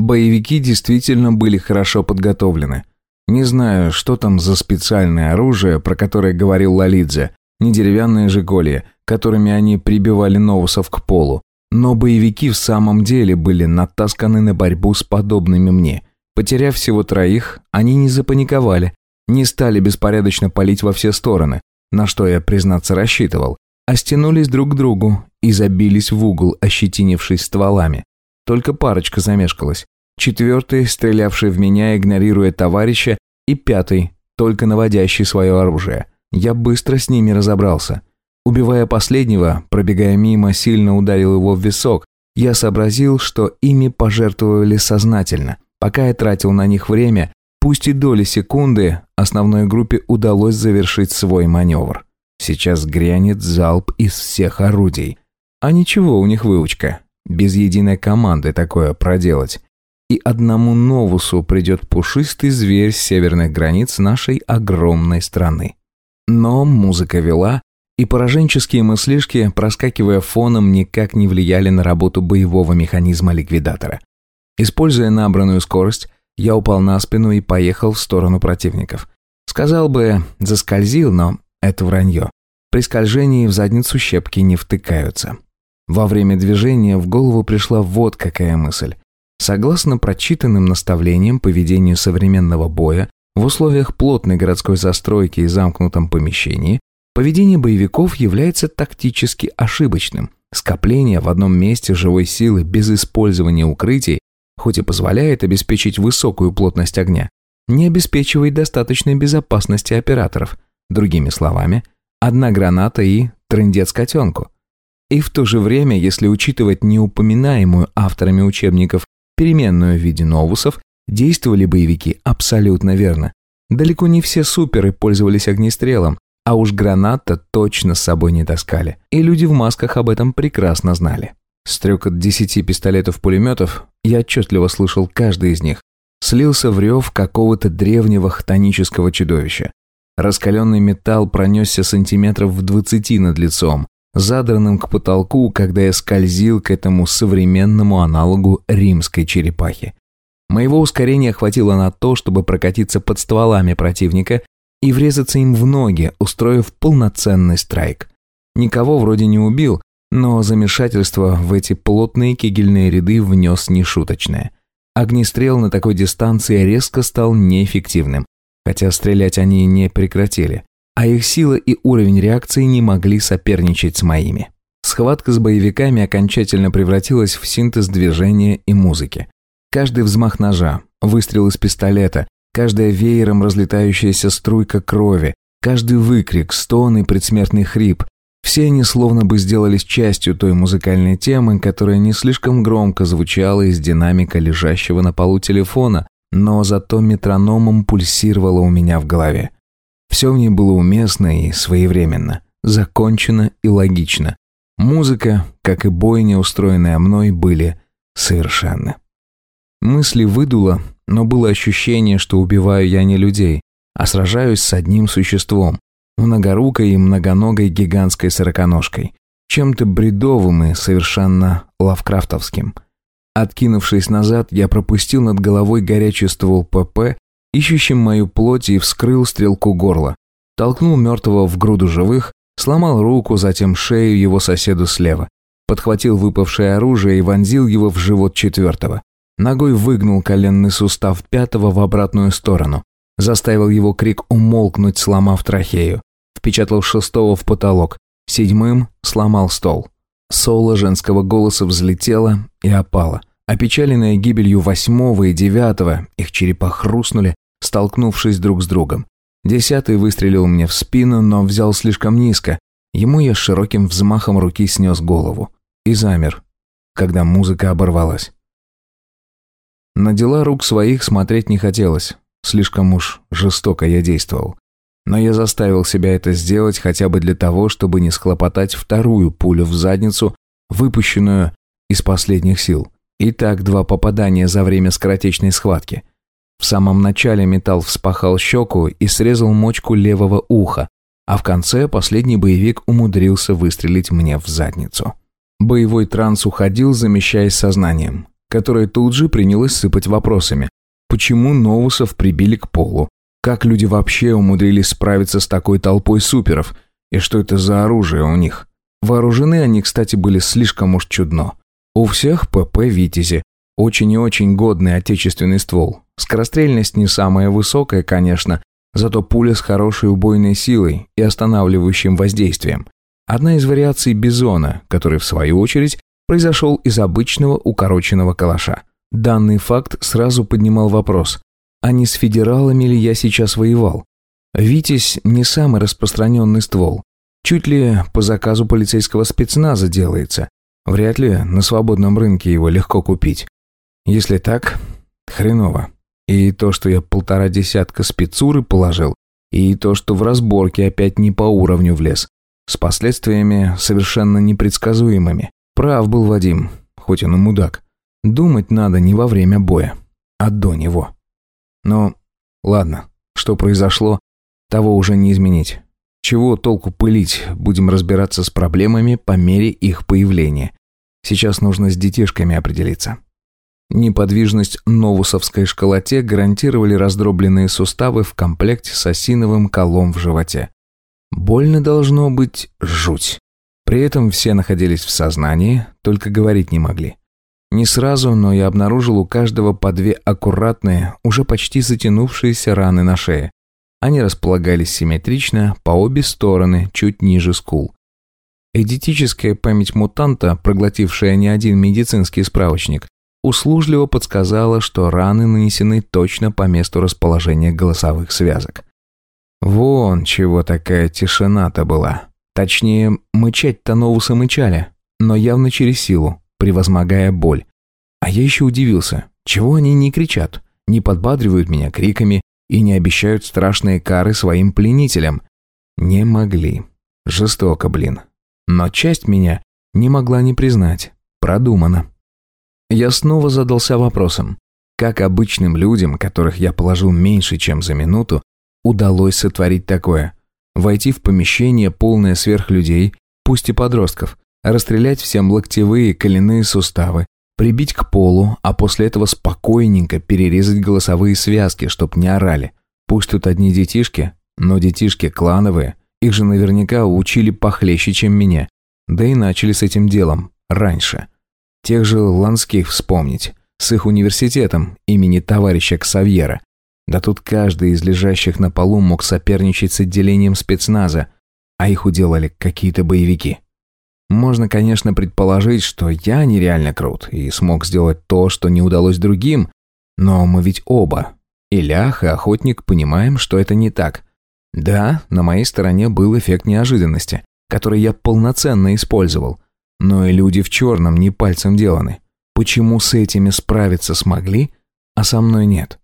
Боевики действительно были хорошо подготовлены. Не знаю, что там за специальное оружие, про которое говорил Лалидзе, не деревянные же колья, которыми они прибивали новусов к полу. Но боевики в самом деле были натасканы на борьбу с подобными мне. Потеряв всего троих, они не запаниковали, не стали беспорядочно палить во все стороны, на что я, признаться, рассчитывал, а стянулись друг к другу и забились в угол, ощетинившись стволами. Только парочка замешкалась. Четвертый, стрелявший в меня, игнорируя товарища, и пятый, только наводящий свое оружие. Я быстро с ними разобрался. Убивая последнего, пробегая мимо, сильно ударил его в висок. Я сообразил, что ими пожертвовали сознательно. Пока я тратил на них время, пусть и доли секунды, основной группе удалось завершить свой маневр. Сейчас грянет залп из всех орудий. А ничего, у них выучка. Без единой команды такое проделать. И одному Новусу придет пушистый зверь с северных границ нашей огромной страны. Но музыка вела, и пораженческие мыслишки, проскакивая фоном, никак не влияли на работу боевого механизма ликвидатора. Используя набранную скорость, я упал на спину и поехал в сторону противников. Сказал бы, заскользил, но это вранье. При скольжении в задницу щепки не втыкаются. Во время движения в голову пришла вот какая мысль. Согласно прочитанным наставлениям по ведению современного боя, в условиях плотной городской застройки и замкнутом помещении, поведение боевиков является тактически ошибочным. Скопление в одном месте живой силы без использования укрытий, хоть и позволяет обеспечить высокую плотность огня, не обеспечивает достаточной безопасности операторов. Другими словами, одна граната и трындец котенку. И в то же время, если учитывать неупоминаемую авторами учебников переменную в виде новусов, действовали боевики абсолютно верно. Далеко не все суперы пользовались огнестрелом, а уж граната точно с собой не таскали. И люди в масках об этом прекрасно знали. Стрекот десяти пистолетов-пулеметов, я отчетливо слышал каждый из них, слился в рев какого-то древнего хтонического чудовища. Раскаленный металл пронесся сантиметров в двадцати над лицом, задранным к потолку, когда я скользил к этому современному аналогу римской черепахи. Моего ускорения хватило на то, чтобы прокатиться под стволами противника и врезаться им в ноги, устроив полноценный страйк. Никого вроде не убил, но замешательство в эти плотные кегельные ряды внес нешуточное. Огнестрел на такой дистанции резко стал неэффективным, хотя стрелять они не прекратили, а их сила и уровень реакции не могли соперничать с моими. Схватка с боевиками окончательно превратилась в синтез движения и музыки. Каждый взмах ножа, выстрел из пистолета, каждая веером разлетающаяся струйка крови, каждый выкрик, стон и предсмертный хрип – все они словно бы сделались частью той музыкальной темы, которая не слишком громко звучала из динамика лежащего на полу телефона, но зато метрономом пульсировало у меня в голове. Все в ней было уместно и своевременно, закончено и логично. Музыка, как и бойня, устроенная мной, были совершенны. Мысли выдуло, но было ощущение, что убиваю я не людей, а сражаюсь с одним существом, многорукой и многоногой гигантской сороконожкой, чем-то бредовым и совершенно лавкрафтовским – Откинувшись назад, я пропустил над головой горячий ствол ПП, ищущим мою плоть, и вскрыл стрелку горла. Толкнул мертвого в груду живых, сломал руку, затем шею его соседу слева. Подхватил выпавшее оружие и вонзил его в живот четвертого. Ногой выгнул коленный сустав пятого в обратную сторону. Заставил его крик умолкнуть, сломав трахею. Впечатал шестого в потолок. Седьмым сломал стол. Соло женского голоса взлетело и опало. Опечаленная гибелью восьмого и девятого, их черепа хрустнули, столкнувшись друг с другом. Десятый выстрелил мне в спину, но взял слишком низко. Ему я широким взмахом руки снес голову. И замер, когда музыка оборвалась. На дела рук своих смотреть не хотелось. Слишком уж жестоко я действовал. Но я заставил себя это сделать хотя бы для того, чтобы не схлопотать вторую пулю в задницу, выпущенную из последних сил. Итак, два попадания за время скоротечной схватки. В самом начале металл вспахал щеку и срезал мочку левого уха, а в конце последний боевик умудрился выстрелить мне в задницу. Боевой транс уходил, замещаясь сознанием. которая тут же принялась сыпать вопросами. Почему Новусов прибили к полу? Как люди вообще умудрились справиться с такой толпой суперов? И что это за оружие у них? Вооружены они, кстати, были слишком уж чудно. У всех ПП «Витязи». Очень и очень годный отечественный ствол. Скорострельность не самая высокая, конечно, зато пуля с хорошей убойной силой и останавливающим воздействием. Одна из вариаций бизона, который, в свою очередь, произошел из обычного укороченного калаша. Данный факт сразу поднимал вопрос, а не с федералами ли я сейчас воевал? «Витязь» не самый распространенный ствол. Чуть ли по заказу полицейского спецназа делается. Вряд ли на свободном рынке его легко купить. Если так, хреново. И то, что я полтора десятка спецуры положил, и то, что в разборке опять не по уровню влез. С последствиями совершенно непредсказуемыми. Прав был Вадим, хоть он и мудак. Думать надо не во время боя, а до него. Но ладно, что произошло, того уже не изменить. Чего толку пылить, будем разбираться с проблемами по мере их появления. Сейчас нужно с детишками определиться. Неподвижность новусовской школоте гарантировали раздробленные суставы в комплекте с осиновым колом в животе. Больно должно быть жуть. При этом все находились в сознании, только говорить не могли. Не сразу, но я обнаружил у каждого по две аккуратные, уже почти затянувшиеся раны на шее. Они располагались симметрично по обе стороны, чуть ниже скул. Эдетическая память мутанта, проглотившая не один медицинский справочник, услужливо подсказала, что раны нанесены точно по месту расположения голосовых связок. Вон чего такая тишина-то была. Точнее, мычать-то новусы мычали, но явно через силу, превозмогая боль. А я еще удивился, чего они не кричат, не подбадривают меня криками, и не обещают страшные кары своим пленителям. Не могли. Жестоко, блин. Но часть меня не могла не признать. Продумано. Я снова задался вопросом, как обычным людям, которых я положил меньше, чем за минуту, удалось сотворить такое? Войти в помещение, полное сверхлюдей, пусть и подростков, расстрелять всем локтевые коленные суставы, прибить к полу, а после этого спокойненько перерезать голосовые связки, чтоб не орали. Пусть тут одни детишки, но детишки клановые, их же наверняка учили похлеще, чем меня. Да и начали с этим делом раньше. Тех же Ланских вспомнить, с их университетом имени товарища Ксавьера. Да тут каждый из лежащих на полу мог соперничать с отделением спецназа, а их уделали какие-то боевики. Можно, конечно, предположить, что я нереально крут и смог сделать то, что не удалось другим, но мы ведь оба, и Лях, и Охотник, понимаем, что это не так. Да, на моей стороне был эффект неожиданности, который я полноценно использовал, но и люди в черном не пальцем деланы. Почему с этими справиться смогли, а со мной нет?